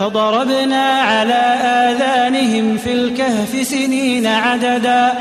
فضربنا على آذانهم في الكهف سنين عددا.